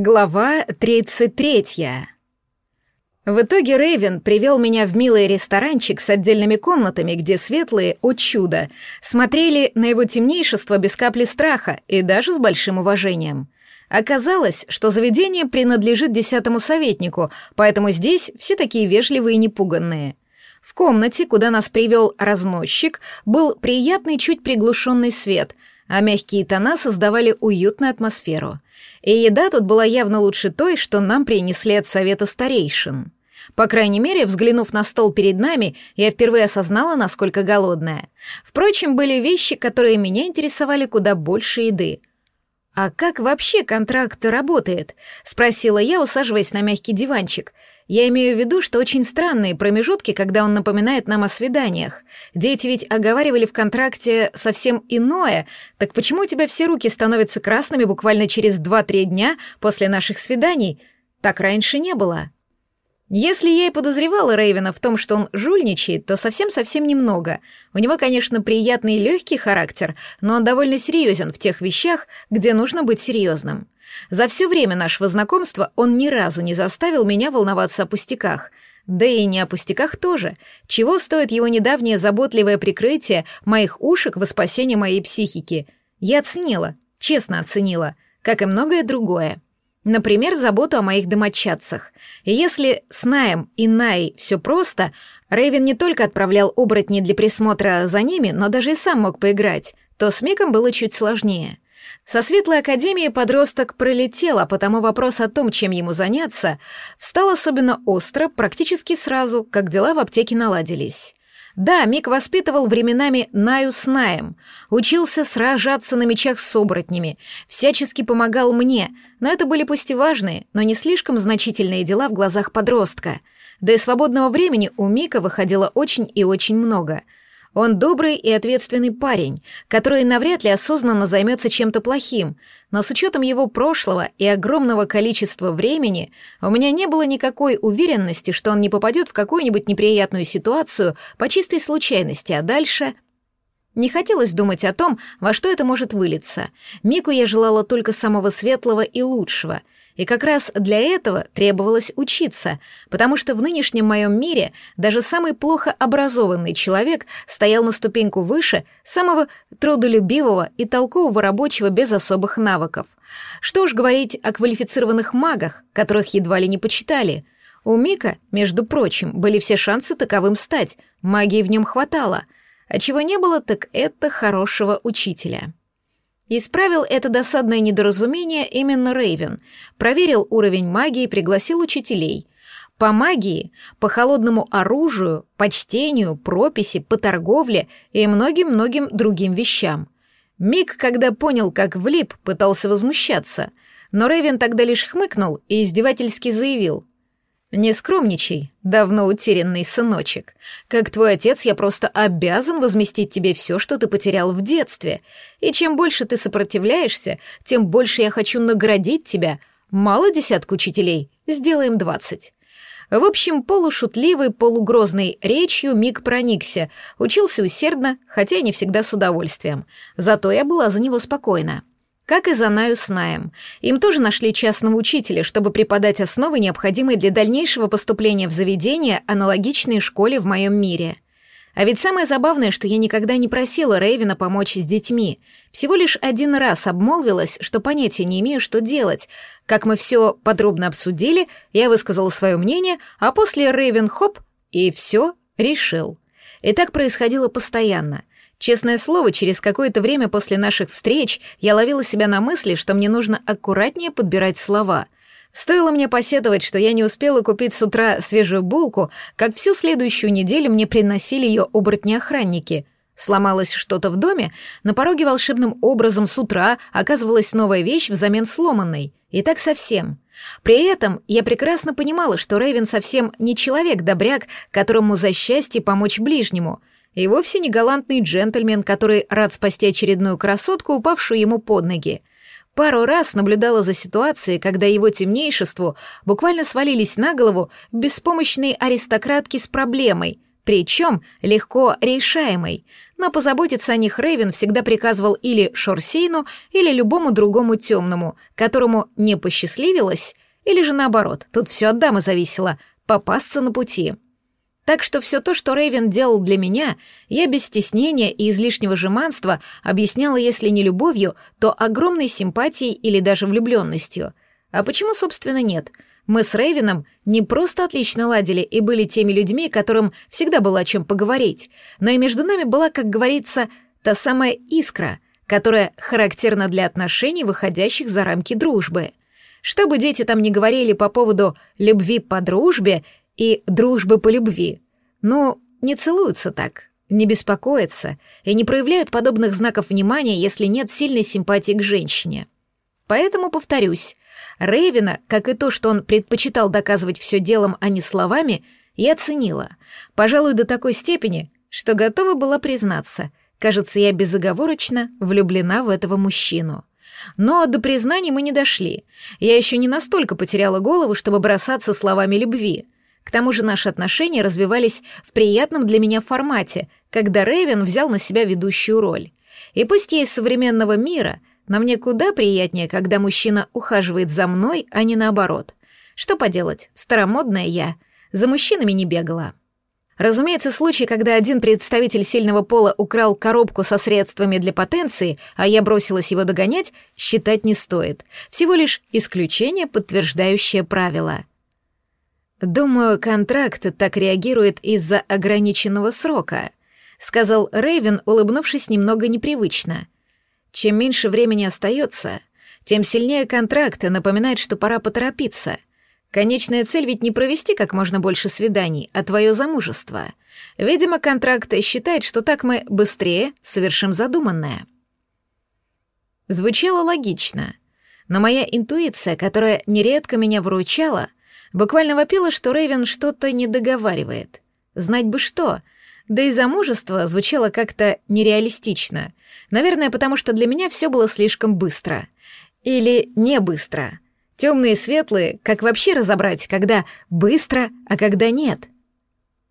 Глава 33. В итоге Рейвен привел меня в милый ресторанчик с отдельными комнатами, где светлые, о чудо, смотрели на его темнейшество без капли страха и даже с большим уважением. Оказалось, что заведение принадлежит десятому советнику, поэтому здесь все такие вежливые и непуганные. В комнате, куда нас привел разносчик, был приятный, чуть приглушенный свет, а мягкие тона создавали уютную атмосферу — и еда тут была явно лучше той, что нам принесли от совета старейшин. По крайней мере, взглянув на стол перед нами, я впервые осознала, насколько голодная. Впрочем, были вещи, которые меня интересовали куда больше еды. «А как вообще контракт работает?» — спросила я, усаживаясь на мягкий диванчик — я имею в виду, что очень странные промежутки, когда он напоминает нам о свиданиях. Дети ведь оговаривали в контракте совсем иное, так почему у тебя все руки становятся красными буквально через 2-3 дня после наших свиданий? Так раньше не было. Если я и подозревала Рейвена в том, что он жульничает, то совсем-совсем немного. У него, конечно, приятный и легкий характер, но он довольно серьезен в тех вещах, где нужно быть серьезным. За все время нашего знакомства он ни разу не заставил меня волноваться о пустяках. Да и не о пустяках тоже. Чего стоит его недавнее заботливое прикрытие моих ушек во спасение моей психики? Я оценила, честно оценила, как и многое другое. Например, заботу о моих домочадцах. Если с Наем и Най все просто, Рэйвен не только отправлял оборотней для присмотра за ними, но даже и сам мог поиграть, то с Миком было чуть сложнее — со Светлой Академии подросток пролетел, а потому вопрос о том, чем ему заняться, встал особенно остро практически сразу, как дела в аптеке наладились. Да, Мик воспитывал временами Наю с Наем, учился сражаться на мечах с оборотнями, всячески помогал мне, но это были пусть и важные, но не слишком значительные дела в глазах подростка. Да и свободного времени у Мика выходило очень и очень много — он добрый и ответственный парень, который навряд ли осознанно займется чем-то плохим, но с учетом его прошлого и огромного количества времени у меня не было никакой уверенности, что он не попадет в какую-нибудь неприятную ситуацию по чистой случайности, а дальше... Не хотелось думать о том, во что это может вылиться. Мику я желала только самого светлого и лучшего — и как раз для этого требовалось учиться, потому что в нынешнем моем мире даже самый плохо образованный человек стоял на ступеньку выше самого трудолюбивого и толкового рабочего без особых навыков. Что уж говорить о квалифицированных магах, которых едва ли не почитали. У Мика, между прочим, были все шансы таковым стать, магии в нем хватало, а чего не было, так это хорошего учителя. Исправил это досадное недоразумение именно Рейвен, проверил уровень магии и пригласил учителей. По магии, по холодному оружию, по чтению, прописи, по торговле и многим-многим другим вещам. Мик, когда понял, как влип, пытался возмущаться, но Рейвен тогда лишь хмыкнул и издевательски заявил. «Не скромничай, давно утерянный сыночек. Как твой отец, я просто обязан возместить тебе все, что ты потерял в детстве. И чем больше ты сопротивляешься, тем больше я хочу наградить тебя. Мало десятку учителей, сделаем двадцать». В общем, полушутливой, полугрозной речью Мик проникся, учился усердно, хотя и не всегда с удовольствием. Зато я была за него спокойна как и за Наю с Наем. Им тоже нашли частного учителя, чтобы преподать основы, необходимые для дальнейшего поступления в заведение, аналогичные школе в моем мире. А ведь самое забавное, что я никогда не просила Рейвена помочь с детьми. Всего лишь один раз обмолвилась, что понятия не имею, что делать. Как мы все подробно обсудили, я высказала свое мнение, а после Рейвен хоп, и все решил. И так происходило постоянно. Честное слово, через какое-то время после наших встреч я ловила себя на мысли, что мне нужно аккуратнее подбирать слова. Стоило мне посетовать, что я не успела купить с утра свежую булку, как всю следующую неделю мне приносили ее оборотни-охранники. Сломалось что-то в доме, на пороге волшебным образом с утра оказывалась новая вещь взамен сломанной. И так совсем. При этом я прекрасно понимала, что Рэйвен совсем не человек-добряк, которому за счастье помочь ближнему — и вовсе не галантный джентльмен, который рад спасти очередную красотку, упавшую ему под ноги. Пару раз наблюдала за ситуацией, когда его темнейшеству буквально свалились на голову беспомощные аристократки с проблемой, причем легко решаемой, но позаботиться о них Рейвен всегда приказывал или Шорсейну, или любому другому темному, которому не посчастливилось, или же наоборот, тут все от дамы зависело, попасться на пути. Так что все то, что Рейвен делал для меня, я без стеснения и излишнего жеманства объясняла, если не любовью, то огромной симпатией или даже влюбленностью. А почему, собственно, нет? Мы с Рейвеном не просто отлично ладили и были теми людьми, которым всегда было о чем поговорить, но и между нами была, как говорится, та самая искра, которая характерна для отношений, выходящих за рамки дружбы. Что бы дети там ни говорили по поводу любви по дружбе и дружбы по любви. Ну, не целуются так, не беспокоятся и не проявляют подобных знаков внимания, если нет сильной симпатии к женщине. Поэтому повторюсь, Рейвина, как и то, что он предпочитал доказывать все делом, а не словами, я ценила. Пожалуй, до такой степени, что готова была признаться. Кажется, я безоговорочно влюблена в этого мужчину. Но до признаний мы не дошли. Я еще не настолько потеряла голову, чтобы бросаться словами любви. К тому же наши отношения развивались в приятном для меня формате, когда Рэйвен взял на себя ведущую роль. И пусть я из современного мира, но мне куда приятнее, когда мужчина ухаживает за мной, а не наоборот. Что поделать, старомодная я, за мужчинами не бегала. Разумеется, случай, когда один представитель сильного пола украл коробку со средствами для потенции, а я бросилась его догонять, считать не стоит. Всего лишь исключение, подтверждающее правило. «Думаю, контракт так реагирует из-за ограниченного срока», — сказал Рейвен, улыбнувшись немного непривычно. «Чем меньше времени остается, тем сильнее контракт напоминает, что пора поторопиться. Конечная цель ведь не провести как можно больше свиданий, а твое замужество. Видимо, контракт считает, что так мы быстрее совершим задуманное». Звучало логично, но моя интуиция, которая нередко меня выручала — Буквально вопила, что Рэйвен что-то не договаривает. Знать бы что. Да и замужество звучало как-то нереалистично. Наверное, потому что для меня все было слишком быстро. Или не быстро. Темные и светлые, как вообще разобрать, когда быстро, а когда нет?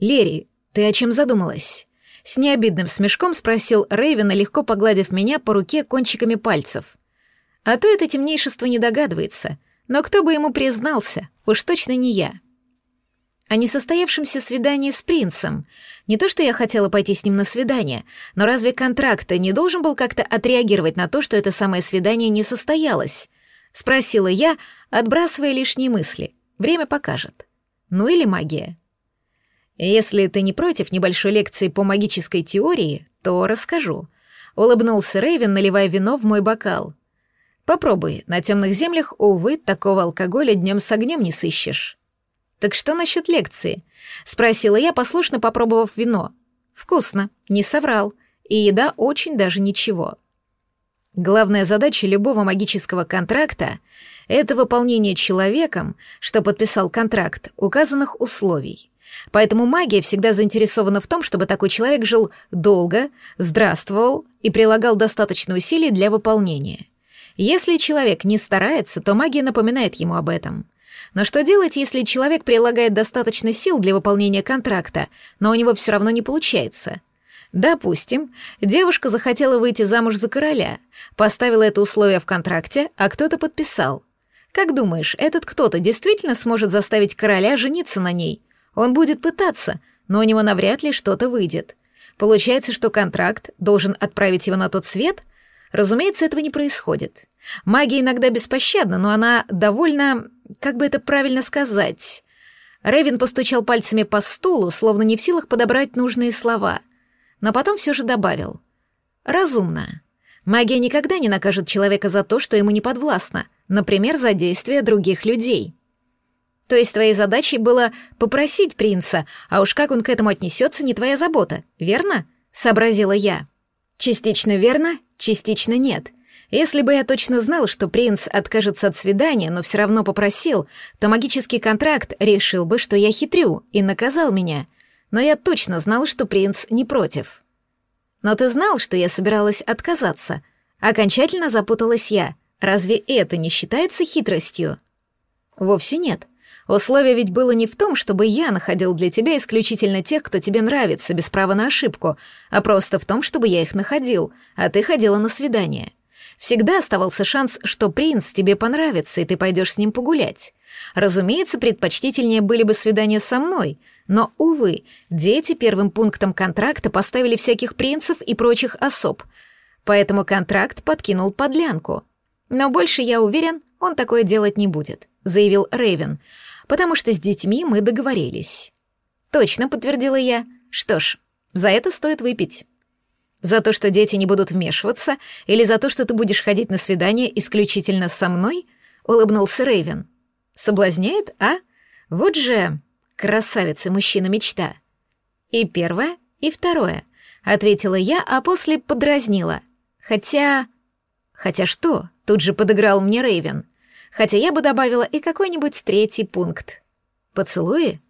Лери, ты о чем задумалась? С необидным смешком спросил Рэйвен, легко погладив меня по руке кончиками пальцев. А то это темнейшество не догадывается — но кто бы ему признался, уж точно не я. О несостоявшемся свидании с принцем. Не то, что я хотела пойти с ним на свидание, но разве контракт не должен был как-то отреагировать на то, что это самое свидание не состоялось? Спросила я, отбрасывая лишние мысли. Время покажет. Ну или магия. Если ты не против небольшой лекции по магической теории, то расскажу. Улыбнулся Рейвен, наливая вино в мой бокал. Попробуй, на темных землях, увы, такого алкоголя днем с огнем не сыщешь. Так что насчет лекции? Спросила я, послушно попробовав вино. Вкусно, не соврал, и еда очень даже ничего. Главная задача любого магического контракта — это выполнение человеком, что подписал контракт, указанных условий. Поэтому магия всегда заинтересована в том, чтобы такой человек жил долго, здравствовал и прилагал достаточно усилий для выполнения. Если человек не старается, то магия напоминает ему об этом. Но что делать, если человек прилагает достаточно сил для выполнения контракта, но у него все равно не получается? Допустим, девушка захотела выйти замуж за короля, поставила это условие в контракте, а кто-то подписал. Как думаешь, этот кто-то действительно сможет заставить короля жениться на ней? Он будет пытаться, но у него навряд ли что-то выйдет. Получается, что контракт должен отправить его на тот свет, Разумеется, этого не происходит. Магия иногда беспощадна, но она довольно... Как бы это правильно сказать? Рэвин постучал пальцами по стулу, словно не в силах подобрать нужные слова. Но потом все же добавил. «Разумно. Магия никогда не накажет человека за то, что ему не подвластно, например, за действия других людей». То есть твоей задачей было попросить принца, а уж как он к этому отнесется, не твоя забота, верно? Сообразила я. Частично верно, частично нет. Если бы я точно знал, что принц откажется от свидания, но все равно попросил, то магический контракт решил бы, что я хитрю, и наказал меня. Но я точно знал, что принц не против. Но ты знал, что я собиралась отказаться. Окончательно запуталась я. Разве это не считается хитростью? Вовсе нет. Условие ведь было не в том, чтобы я находил для тебя исключительно тех, кто тебе нравится, без права на ошибку, а просто в том, чтобы я их находил, а ты ходила на свидание. Всегда оставался шанс, что принц тебе понравится, и ты пойдешь с ним погулять. Разумеется, предпочтительнее были бы свидания со мной, но, увы, дети первым пунктом контракта поставили всяких принцев и прочих особ, поэтому контракт подкинул подлянку. Но больше, я уверен, он такое делать не будет, заявил Рейвен, потому что с детьми мы договорились. Точно, подтвердила я. Что ж, за это стоит выпить. За то, что дети не будут вмешиваться, или за то, что ты будешь ходить на свидание исключительно со мной? Улыбнулся Рейвен. Соблазняет, а? Вот же красавица мужчина-мечта. И первое, и второе, ответила я, а после подразнила. Хотя... Хотя что? Тут же подыграл мне Рейвен. Хотя я бы добавила и какой-нибудь третий пункт. Поцелуи?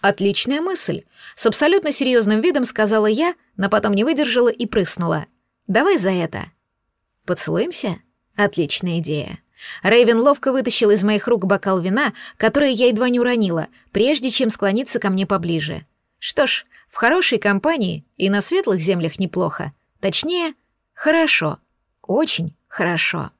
Отличная мысль. С абсолютно серьезным видом сказала я, но потом не выдержала и прыснула. Давай за это. Поцелуемся? Отличная идея. Рейвен ловко вытащил из моих рук бокал вина, который я едва не уронила, прежде чем склониться ко мне поближе. Что ж, в хорошей компании и на светлых землях неплохо. Точнее, хорошо. Очень хорошо.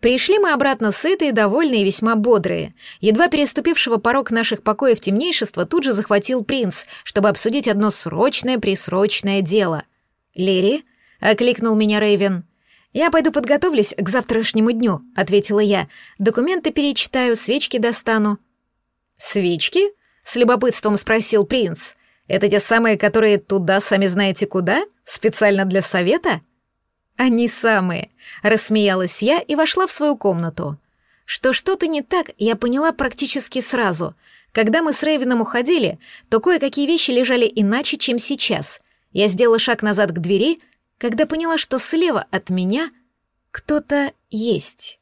Пришли мы обратно сытые, довольные и весьма бодрые. Едва переступившего порог наших покоев темнейшества тут же захватил принц, чтобы обсудить одно срочное-присрочное дело. «Лири?» — окликнул меня Рейвен. «Я пойду подготовлюсь к завтрашнему дню», — ответила я. «Документы перечитаю, свечки достану». «Свечки?» — с любопытством спросил принц. «Это те самые, которые туда сами знаете куда? Специально для совета?» «Они самые», — рассмеялась я и вошла в свою комнату. Что что-то не так, я поняла практически сразу. Когда мы с Рейвином уходили, то кое-какие вещи лежали иначе, чем сейчас. Я сделала шаг назад к двери, когда поняла, что слева от меня кто-то есть.